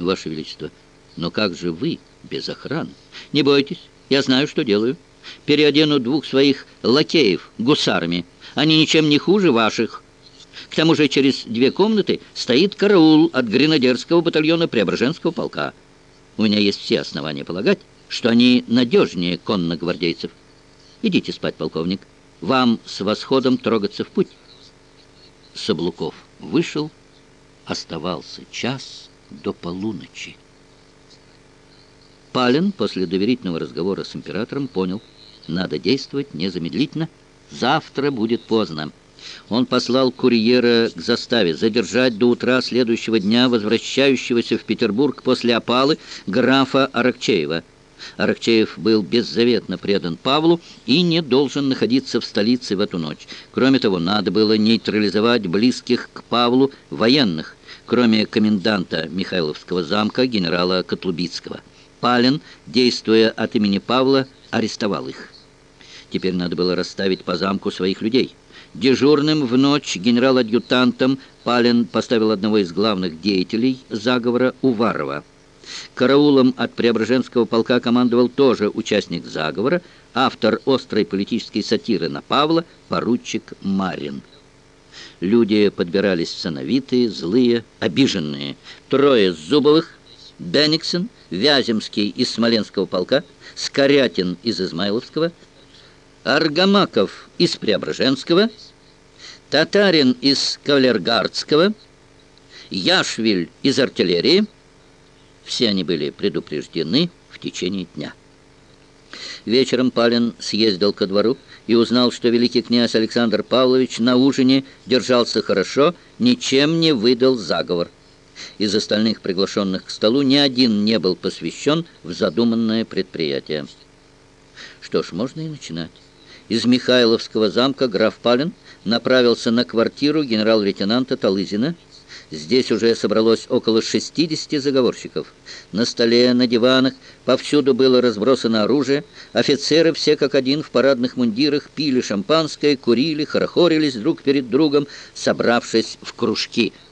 Ваше Величество. Но как же вы без охраны? Не бойтесь, я знаю, что делаю. Переодену двух своих лакеев гусарами. Они ничем не хуже ваших. К тому же через две комнаты стоит караул от гренадерского батальона Преображенского полка. У меня есть все основания полагать, что они надежнее конногвардейцев. Идите спать, полковник. Вам с восходом трогаться в путь. Соблуков вышел, оставался час до полуночи. Палин после доверительного разговора с императором понял, надо действовать незамедлительно, завтра будет поздно. Он послал курьера к заставе задержать до утра следующего дня возвращающегося в Петербург после опалы графа Аракчеева. Аракчеев был беззаветно предан Павлу и не должен находиться в столице в эту ночь. Кроме того, надо было нейтрализовать близких к Павлу военных, кроме коменданта Михайловского замка генерала Котлубицкого. Палин, действуя от имени Павла, арестовал их. Теперь надо было расставить по замку своих людей. Дежурным в ночь генерал-адъютантом Палин поставил одного из главных деятелей заговора Уварова. Караулом от Преображенского полка командовал тоже участник заговора, автор острой политической сатиры на Павла, поручик Марин. Люди подбирались сановитые, злые, обиженные. Трое Зубовых, Бенниксон, Вяземский из Смоленского полка, Скорятин из Измайловского, Аргамаков из Преображенского, Татарин из Кавалергардского, Яшвиль из артиллерии. Все они были предупреждены в течение дня. Вечером Палин съездил ко двору и узнал, что великий князь Александр Павлович на ужине держался хорошо, ничем не выдал заговор. Из остальных приглашенных к столу ни один не был посвящен в задуманное предприятие. Что ж, можно и начинать. Из Михайловского замка граф Палин направился на квартиру генерал-лейтенанта Талызина. Здесь уже собралось около 60 заговорщиков. На столе, на диванах, повсюду было разбросано оружие. Офицеры все как один в парадных мундирах пили шампанское, курили, хорохорились друг перед другом, собравшись в кружки –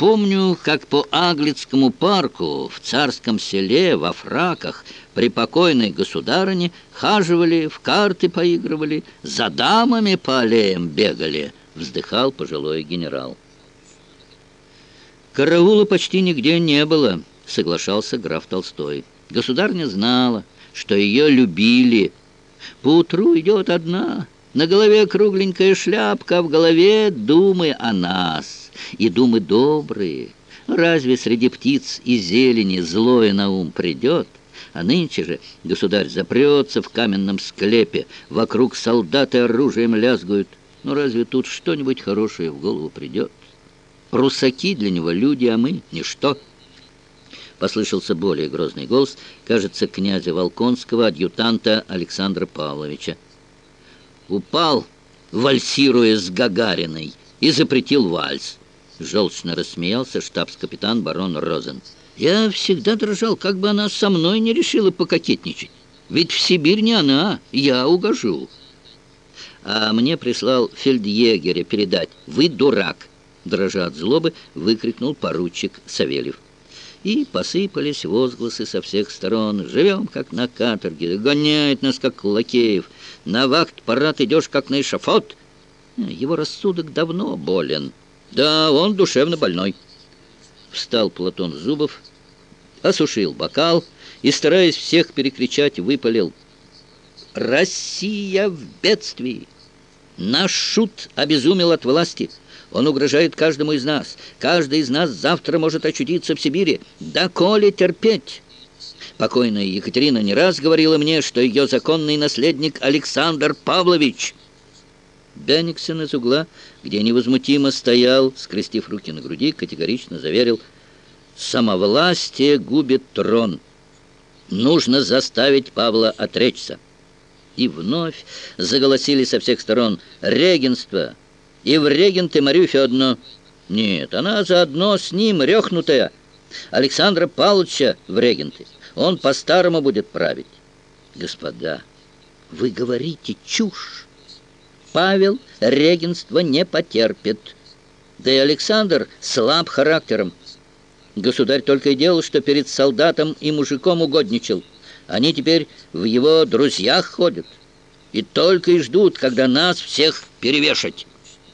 Помню, как по Аглицкому парку в царском селе во фраках при покойной государыне хаживали, в карты поигрывали, за дамами по аллеям бегали, вздыхал пожилой генерал. Караула почти нигде не было, соглашался граф Толстой. Государня знала, что ее любили. Поутру идет одна, на голове кругленькая шляпка, а в голове думы о нас и думы добрые. Разве среди птиц и зелени злое на ум придет? А нынче же государь запрется в каменном склепе, вокруг солдаты оружием лязгают. Ну разве тут что-нибудь хорошее в голову придет? Русаки для него люди, а мы — ничто. Послышался более грозный голос, кажется, князя Волконского, адъютанта Александра Павловича. Упал, вальсируя с Гагариной, и запретил вальс. Желчно рассмеялся штабс-капитан барон Розен. Я всегда дрожал, как бы она со мной не решила пококетничать. Ведь в Сибирь не она, я угожу. А мне прислал фельдъегеря передать. Вы дурак! Дрожа от злобы, выкрикнул поручик Савельев. И посыпались возгласы со всех сторон. Живем, как на каторге, гоняет нас, как лакеев. На вахт-парад идешь, как на эшафот. Его рассудок давно болен. Да, он душевно больной. Встал Платон Зубов, осушил бокал и, стараясь всех перекричать, выпалил. «Россия в бедствии! Наш шут обезумел от власти!» Он угрожает каждому из нас. Каждый из нас завтра может очутиться в Сибири. Да коли терпеть!» Покойная Екатерина не раз говорила мне, что ее законный наследник Александр Павлович — Бенниксон из угла, где невозмутимо стоял, скрестив руки на груди, категорично заверил, «Самовластие губит трон. Нужно заставить Павла отречься». И вновь заголосили со всех сторон «Регенство! И в регенты Марию Федоровну!» «Нет, она заодно с ним, рехнутая!» Александра Павловича в регенты. Он по-старому будет править. Господа, вы говорите чушь. Павел регенство не потерпит. Да и Александр слаб характером. Государь только и делал, что перед солдатом и мужиком угодничал. Они теперь в его друзьях ходят и только и ждут, когда нас всех перевешать».